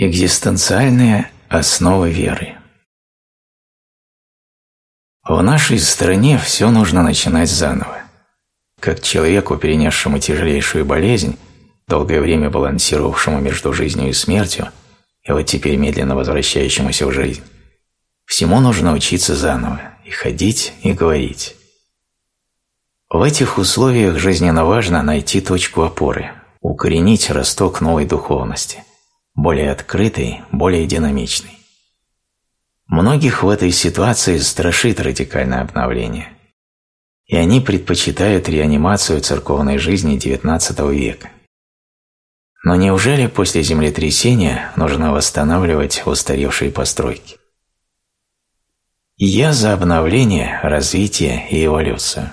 Экзистенциальная основа веры В нашей стране все нужно начинать заново. Как человеку, перенесшему тяжелейшую болезнь, долгое время балансировавшему между жизнью и смертью, и вот теперь медленно возвращающемуся в жизнь, всему нужно учиться заново, и ходить, и говорить. В этих условиях жизненно важно найти точку опоры, укоренить росток новой духовности, более открытой, более динамичной. Многих в этой ситуации страшит радикальное обновление, и они предпочитают реанимацию церковной жизни XIX века. Но неужели после землетрясения нужно восстанавливать устаревшие постройки? Я за обновление, развитие и эволюцию.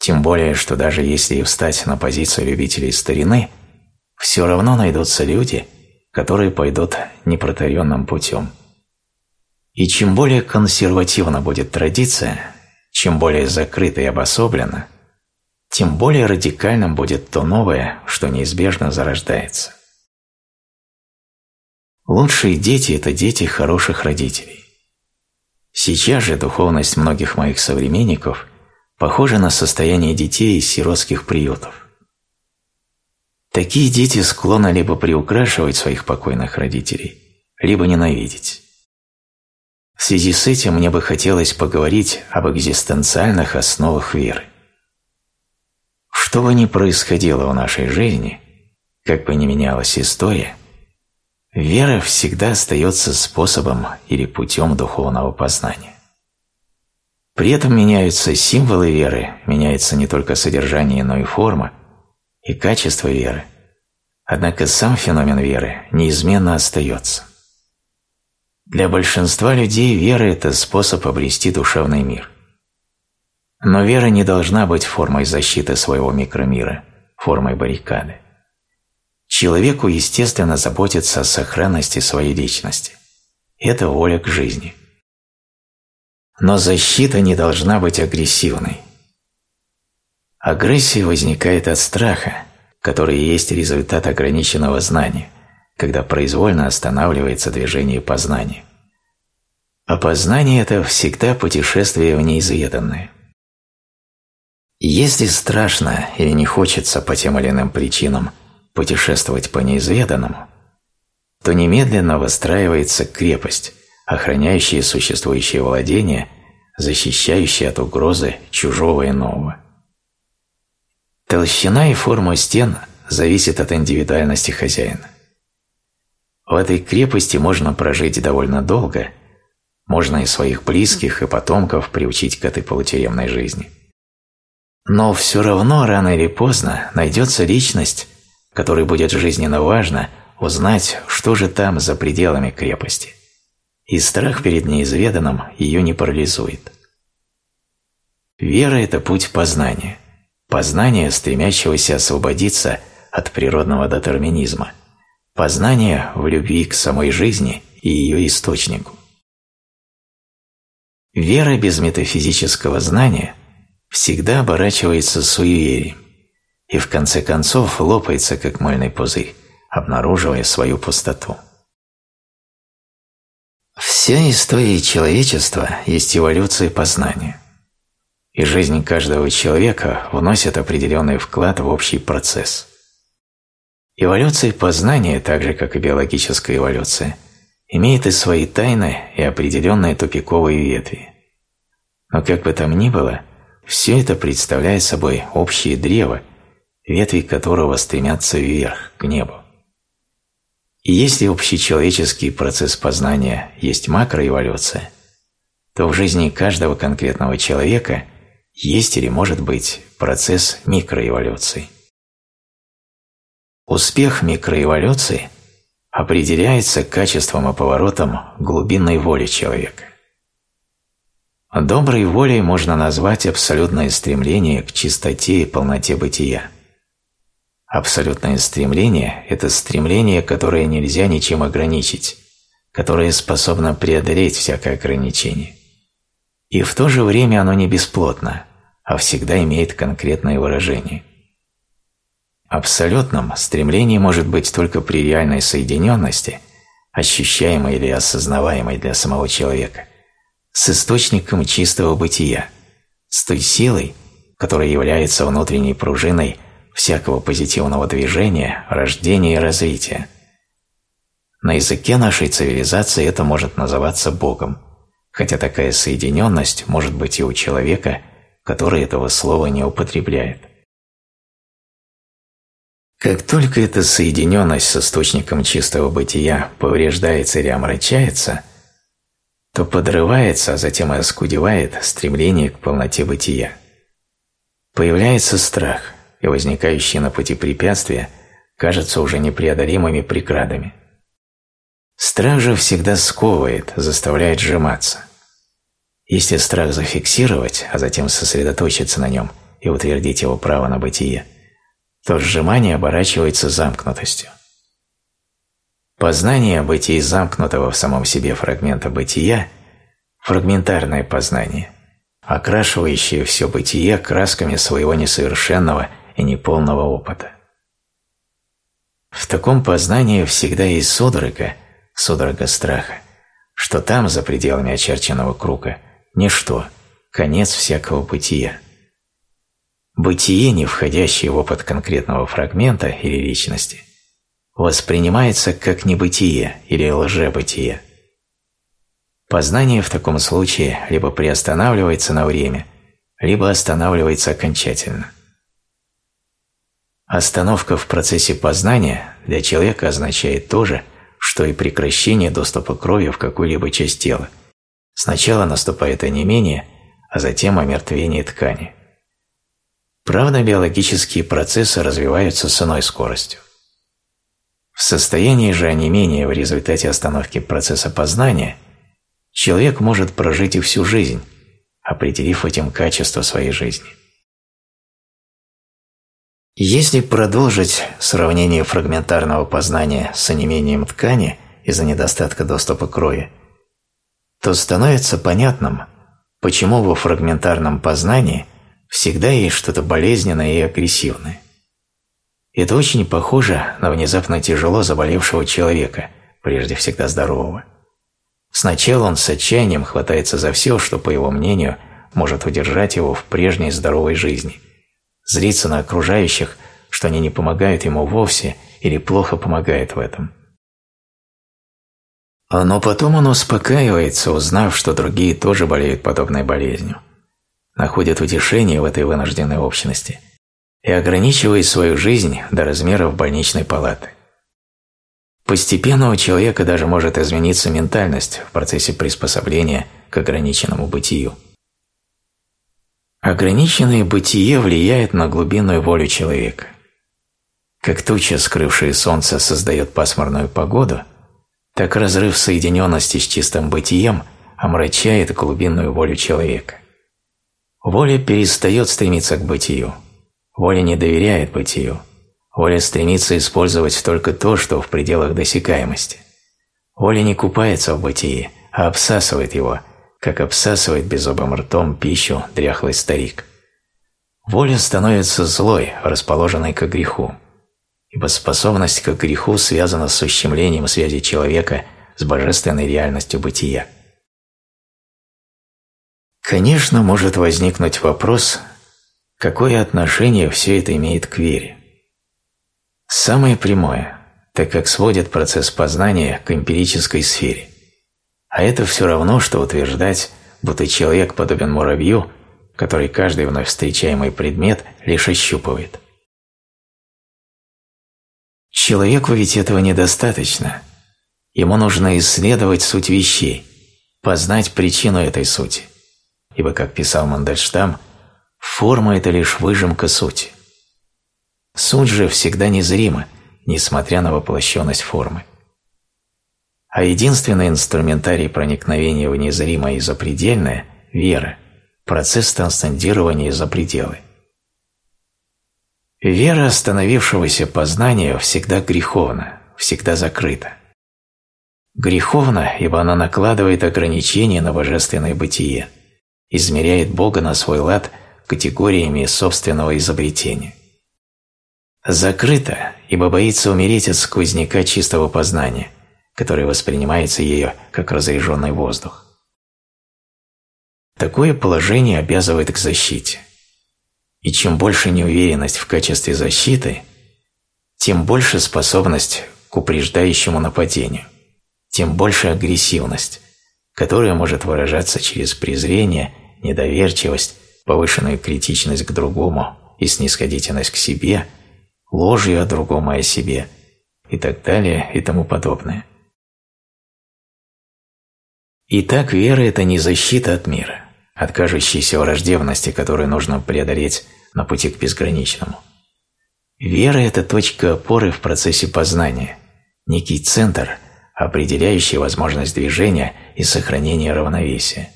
Тем более, что даже если и встать на позицию любителей старины, все равно найдутся люди, которые пойдут непротаренным путем. И чем более консервативна будет традиция, чем более закрыта и обособлена, тем более радикальным будет то новое, что неизбежно зарождается. Лучшие дети – это дети хороших родителей. Сейчас же духовность многих моих современников похоже на состояние детей из сиротских приютов. Такие дети склонны либо приукрашивать своих покойных родителей, либо ненавидеть. В связи с этим мне бы хотелось поговорить об экзистенциальных основах веры. Что бы ни происходило в нашей жизни, как бы ни менялась история, вера всегда остается способом или путем духовного познания. При этом меняются символы веры, меняется не только содержание, но и форма, и качество веры. Однако сам феномен веры неизменно остается. Для большинства людей вера – это способ обрести душевный мир. Но вера не должна быть формой защиты своего микромира, формой баррикады. Человеку, естественно, заботиться о сохранности своей личности. Это воля к жизни – но защита не должна быть агрессивной. Агрессия возникает от страха, который есть результат ограниченного знания, когда произвольно останавливается движение познания. А познание – это всегда путешествие в неизведанное. Если страшно или не хочется по тем или иным причинам путешествовать по неизведанному, то немедленно выстраивается крепость, охраняющие существующие владения, защищающие от угрозы чужого и нового. Толщина и форма стен зависит от индивидуальности хозяина. В этой крепости можно прожить довольно долго, можно и своих близких, и потомков приучить к этой полутюремной жизни. Но все равно рано или поздно найдется личность, которой будет жизненно важно узнать, что же там за пределами крепости – и страх перед неизведанным ее не парализует. Вера – это путь познания, познание, стремящегося освободиться от природного детерминизма, познание в любви к самой жизни и ее источнику. Вера без метафизического знания всегда оборачивается суеверием и в конце концов лопается, как мыльный пузырь, обнаруживая свою пустоту. Вся история человечества есть эволюция познания. И жизнь каждого человека вносит определенный вклад в общий процесс. Эволюция познания, так же как и биологическая эволюция, имеет и свои тайны, и определенные тупиковые ветви. Но как бы там ни было, все это представляет собой общее древо, ветви которого стремятся вверх, к небу. И если общечеловеческий процесс познания есть макроэволюция, то в жизни каждого конкретного человека есть или может быть процесс микроэволюции. Успех микроэволюции определяется качеством и поворотом глубинной воли человека. Доброй волей можно назвать абсолютное стремление к чистоте и полноте бытия – Абсолютное стремление – это стремление, которое нельзя ничем ограничить, которое способно преодолеть всякое ограничение. И в то же время оно не бесплотно, а всегда имеет конкретное выражение. Абсолютным стремление может быть только при реальной соединенности ощущаемой или осознаваемой для самого человека, с источником чистого бытия, с той силой, которая является внутренней пружиной всякого позитивного движения, рождения и развития. На языке нашей цивилизации это может называться Богом, хотя такая соединенность может быть и у человека, который этого слова не употребляет. Как только эта соединенность с источником чистого бытия повреждается или омрачается, то подрывается, а затем и оскудевает стремление к полноте бытия. Появляется страх, и возникающие на пути препятствия кажутся уже непреодолимыми преградами. Страх же всегда сковывает, заставляет сжиматься. Если страх зафиксировать, а затем сосредоточиться на нем и утвердить его право на бытие, то сжимание оборачивается замкнутостью. Познание бытия замкнутого в самом себе фрагмента бытия – фрагментарное познание, окрашивающее все бытие красками своего несовершенного и неполного опыта. В таком познании всегда есть судорога, судорога страха, что там, за пределами очерченного круга, ничто, конец всякого бытия. Бытие, не входящее в опыт конкретного фрагмента или личности, воспринимается как небытие или лжебытие. Познание в таком случае либо приостанавливается на время, либо останавливается окончательно. Остановка в процессе познания для человека означает то же, что и прекращение доступа крови в какую-либо часть тела. Сначала наступает онемение, а затем омертвение ткани. Правда, биологические процессы развиваются с иной скоростью. В состоянии же онемения в результате остановки процесса познания человек может прожить и всю жизнь, определив этим качество своей жизни. Если продолжить сравнение фрагментарного познания с онемением ткани из-за недостатка доступа крови, то становится понятным, почему во фрагментарном познании всегда есть что-то болезненное и агрессивное. Это очень похоже на внезапно тяжело заболевшего человека, прежде всегда здорового. Сначала он с отчаянием хватается за все, что, по его мнению, может удержать его в прежней здоровой жизни. Злится на окружающих, что они не помогают ему вовсе или плохо помогают в этом. Но потом он успокаивается, узнав, что другие тоже болеют подобной болезнью находят утешение в этой вынужденной общности и ограничивает свою жизнь до размеров больничной палаты. Постепенно у человека даже может измениться ментальность в процессе приспособления к ограниченному бытию. Ограниченное бытие влияет на глубинную волю человека. Как туча, скрывшая солнце, создает пасмурную погоду, так разрыв соединенности с чистым бытием омрачает глубинную волю человека. Воля перестает стремиться к бытию. Воля не доверяет бытию. Воля стремится использовать только то, что в пределах досягаемости. Воля не купается в бытии, а обсасывает его, как обсасывает беззубым ртом пищу дряхлый старик. Воля становится злой, расположенной к греху, ибо способность к греху связана с ущемлением связи человека с божественной реальностью бытия. Конечно, может возникнуть вопрос, какое отношение все это имеет к вере. Самое прямое, так как сводит процесс познания к эмпирической сфере. А это все равно, что утверждать, будто человек подобен муравью, который каждый вновь встречаемый предмет лишь ощупывает. Человеку ведь этого недостаточно. Ему нужно исследовать суть вещей, познать причину этой сути ибо, как писал Мандельштам, форма – это лишь выжимка сути. Суть же всегда незрима, несмотря на воплощенность формы. А единственный инструментарий проникновения в незримое и запредельное – вера, процесс трансцендирования за пределы. Вера остановившегося познания всегда греховна, всегда закрыта. Греховна, ибо она накладывает ограничения на божественное бытие – измеряет Бога на свой лад категориями собственного изобретения. Закрыто, ибо боится умереть от сквозняка чистого познания, который воспринимается ею как разряженный воздух. Такое положение обязывает к защите. И чем больше неуверенность в качестве защиты, тем больше способность к упреждающему нападению, тем больше агрессивность, которая может выражаться через презрение, недоверчивость, повышенную критичность к другому и снисходительность к себе, ложью о другом и о себе и так далее и тому подобное. Итак, вера – это не защита от мира, от кажущейся враждебности, которую нужно преодолеть на пути к безграничному. Вера – это точка опоры в процессе познания, некий центр, определяющий возможность движения и сохранения равновесия.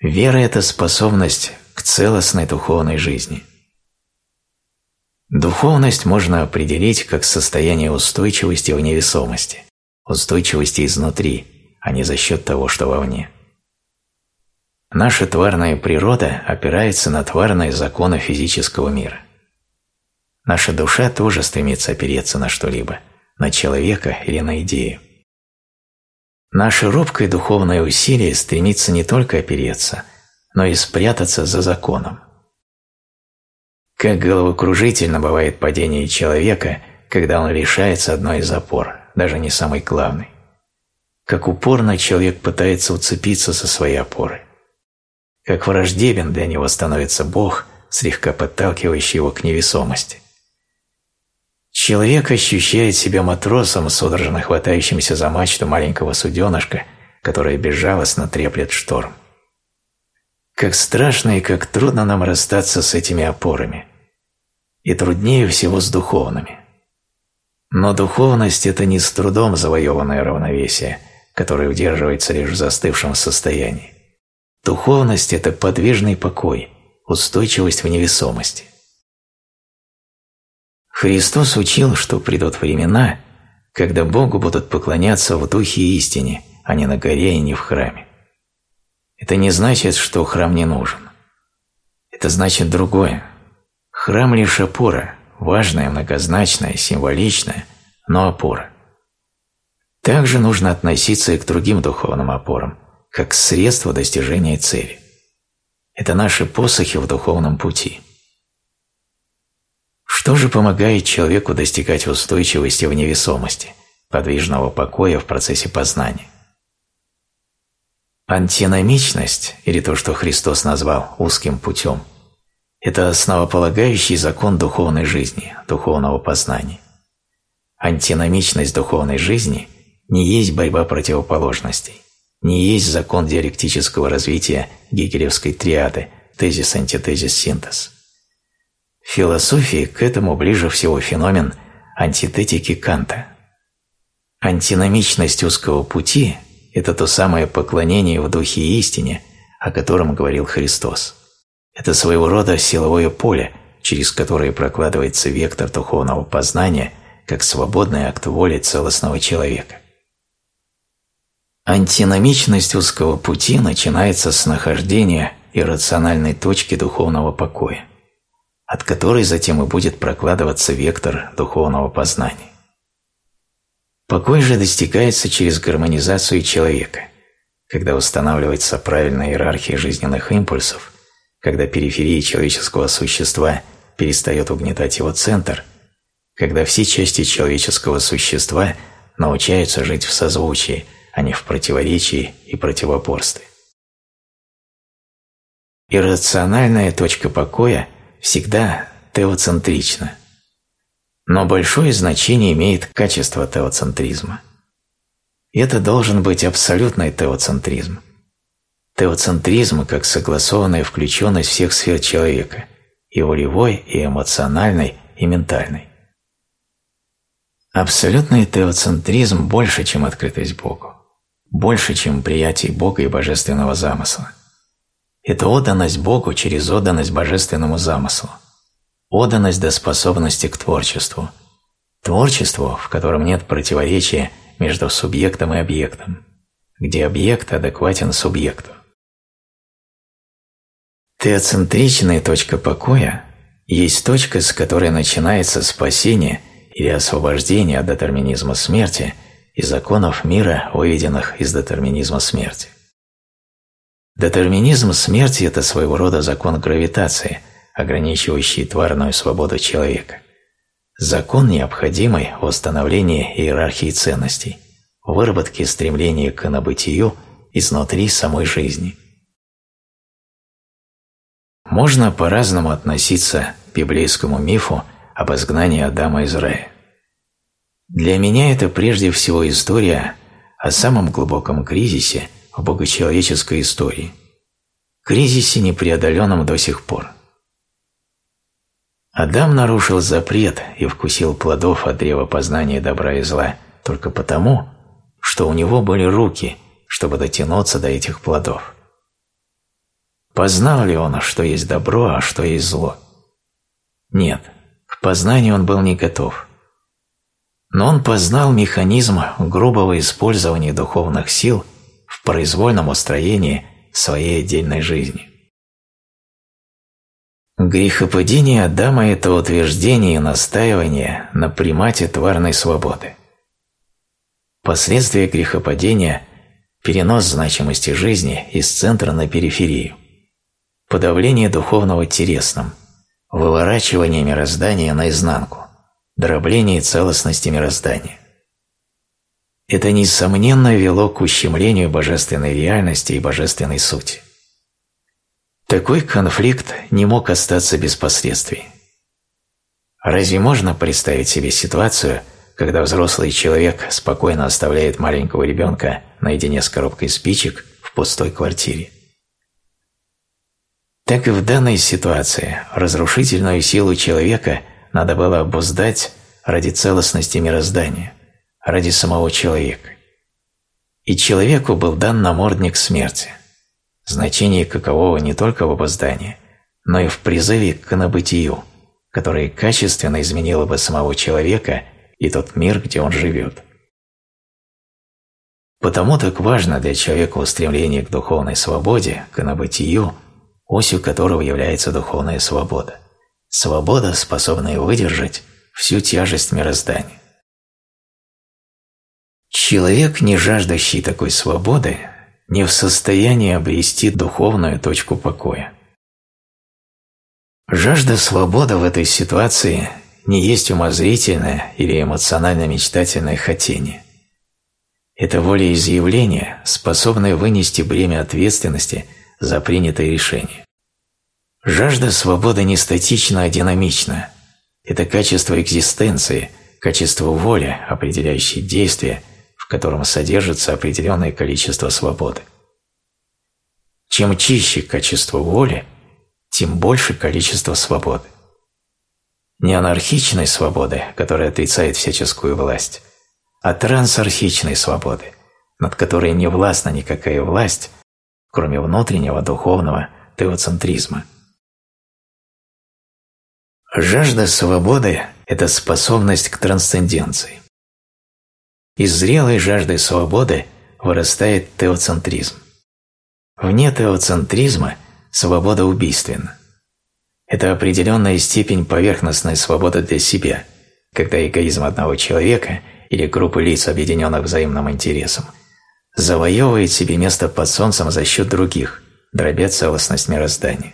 Вера – это способность к целостной духовной жизни. Духовность можно определить как состояние устойчивости в невесомости, устойчивости изнутри, а не за счет того, что вовне. Наша тварная природа опирается на тварные законы физического мира. Наша душа тоже стремится опереться на что-либо, на человека или на идею. Наше робкое духовное усилие стремится не только опереться, но и спрятаться за законом. Как головокружительно бывает падение человека, когда он лишается одной из опор, даже не самой главной. Как упорно человек пытается уцепиться со своей опоры. Как враждебен для него становится Бог, слегка подталкивающий его к невесомости. Человек ощущает себя матросом, судорожно хватающимся за мачту маленького суденышка, которое безжалостно треплет шторм. Как страшно и как трудно нам расстаться с этими опорами. И труднее всего с духовными. Но духовность – это не с трудом завоеванное равновесие, которое удерживается лишь в застывшем состоянии. Духовность – это подвижный покой, устойчивость в невесомости – Христос учил, что придут времена, когда Богу будут поклоняться в духе и истине, а не на горе и не в храме. Это не значит, что храм не нужен. Это значит другое. Храм лишь опора, важная, многозначная, символичная, но опора. Также нужно относиться и к другим духовным опорам, как к средству достижения цели. Это наши посохи в духовном пути – что же помогает человеку достигать устойчивости в невесомости, подвижного покоя в процессе познания? Антиномичность, или то, что Христос назвал узким путем, это основополагающий закон духовной жизни, духовного познания. Антиномичность духовной жизни не есть борьба противоположностей, не есть закон диалектического развития гегелевской триады тезис-антитезис-синтез. В философии к этому ближе всего феномен антитетики Канта. Антиномичность узкого пути – это то самое поклонение в духе истине, о котором говорил Христос. Это своего рода силовое поле, через которое прокладывается вектор духовного познания как свободный акт воли целостного человека. Антиномичность узкого пути начинается с нахождения иррациональной точки духовного покоя от которой затем и будет прокладываться вектор духовного познания. Покой же достигается через гармонизацию человека, когда устанавливается правильная иерархия жизненных импульсов, когда периферия человеческого существа перестает угнетать его центр, когда все части человеческого существа научаются жить в созвучии, а не в противоречии и противоборстве. Иррациональная точка покоя – всегда теоцентрично. Но большое значение имеет качество теоцентризма. Это должен быть абсолютный теоцентризм. Теоцентризм как согласованная включенность всех сфер человека – и волевой, и эмоциональной, и ментальной. Абсолютный теоцентризм больше, чем открытость Богу, больше, чем приятие Бога и божественного замысла. Это отданность Богу через отданность божественному замыслу. Отданность до способности к творчеству. Творчеству, в котором нет противоречия между субъектом и объектом, где объект адекватен субъекту. Теоцентричная точка покоя есть точка, с которой начинается спасение или освобождение от детерминизма смерти и законов мира, выведенных из детерминизма смерти. Детерминизм смерти – это своего рода закон гравитации, ограничивающий тварную свободу человека. Закон, необходимый в восстановлении иерархии ценностей, выработке стремления к инобытию изнутри самой жизни. Можно по-разному относиться к библейскому мифу об изгнании Адама из рая. Для меня это прежде всего история о самом глубоком кризисе в богочеловеческой истории. Кризисе, непреодоленном до сих пор. Адам нарушил запрет и вкусил плодов от древа познания добра и зла только потому, что у него были руки, чтобы дотянуться до этих плодов. Познал ли он, что есть добро, а что есть зло? Нет, к познанию он был не готов но он познал механизм грубого использования духовных сил в произвольном устроении своей отдельной жизни. Грехопадение Адама – это утверждение и настаивание на примате тварной свободы. Последствия грехопадения – перенос значимости жизни из центра на периферию, подавление духовного телесным, выворачивание мироздания наизнанку дробление целостности мироздания. Это, несомненно, вело к ущемлению божественной реальности и божественной сути. Такой конфликт не мог остаться без последствий. Разве можно представить себе ситуацию, когда взрослый человек спокойно оставляет маленького ребенка наедине с коробкой спичек в пустой квартире? Так и в данной ситуации разрушительную силу человека – надо было обуздать ради целостности мироздания, ради самого человека. И человеку был дан намордник смерти, значение какового не только в обоздании, но и в призыве к набытию, которое качественно изменило бы самого человека и тот мир, где он живет. Потому так важно для человека устремление к духовной свободе, к набытию, осью которого является духовная свобода – Свобода, способная выдержать всю тяжесть мироздания. Человек, не жаждущий такой свободы, не в состоянии обрести духовную точку покоя. Жажда свободы в этой ситуации не есть умозрительное или эмоционально-мечтательное хотение. Это волеизъявление, способное вынести бремя ответственности за принятое решение. Жажда свободы не статична, а динамична. Это качество экзистенции, качество воли, определяющее действие, в котором содержится определенное количество свободы. Чем чище качество воли, тем больше количество свободы. Не анархичной свободы, которая отрицает всяческую власть, а трансархичной свободы, над которой не властна никакая власть, кроме внутреннего духовного теоцентризма. Жажда свободы – это способность к трансценденции. Из зрелой жажды свободы вырастает теоцентризм. Вне теоцентризма свобода убийственна. Это определенная степень поверхностной свободы для себя, когда эгоизм одного человека или группы лиц, объединенных взаимным интересом, завоевывает себе место под солнцем за счет других, дробя целостность мироздания.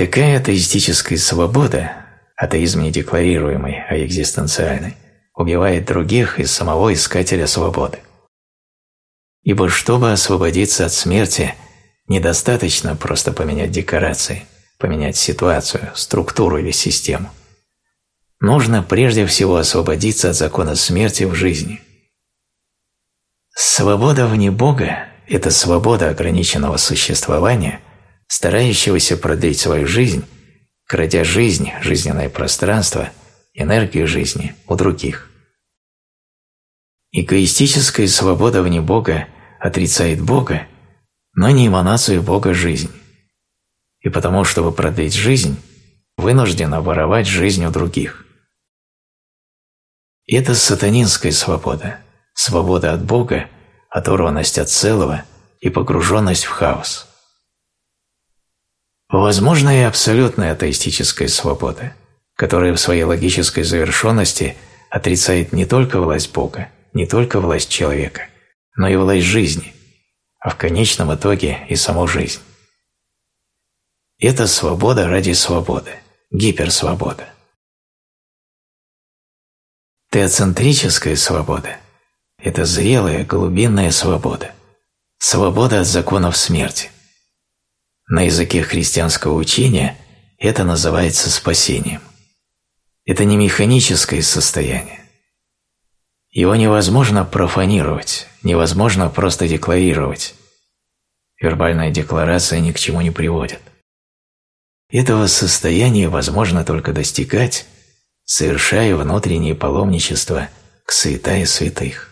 Такая атеистическая свобода, атеизм не декларируемый, а экзистенциальный, убивает других и самого искателя свободы. Ибо чтобы освободиться от смерти, недостаточно просто поменять декорации, поменять ситуацию, структуру или систему. Нужно прежде всего освободиться от закона смерти в жизни. Свобода вне Бога – это свобода ограниченного существования – старающегося продлить свою жизнь, крадя жизнь, жизненное пространство, энергию жизни у других. Эгоистическая свобода вне Бога отрицает Бога, но не эманацию Бога жизнь. И потому, чтобы продлить жизнь, вынуждена воровать жизнь у других. это сатанинская свобода, свобода от Бога, оторванность от целого и погруженность в хаос. Возможна и абсолютная атеистическая свобода, которая в своей логической завершенности отрицает не только власть Бога, не только власть человека, но и власть жизни, а в конечном итоге и саму жизнь. Это свобода ради свободы, гиперсвобода. Теоцентрическая свобода – это зрелая глубинная свобода, свобода от законов смерти. На языке христианского учения это называется спасением. Это не механическое состояние. Его невозможно профанировать, невозможно просто декларировать. Вербальная декларация ни к чему не приводит. Этого состояния возможно только достигать, совершая внутреннее паломничество к святая святых.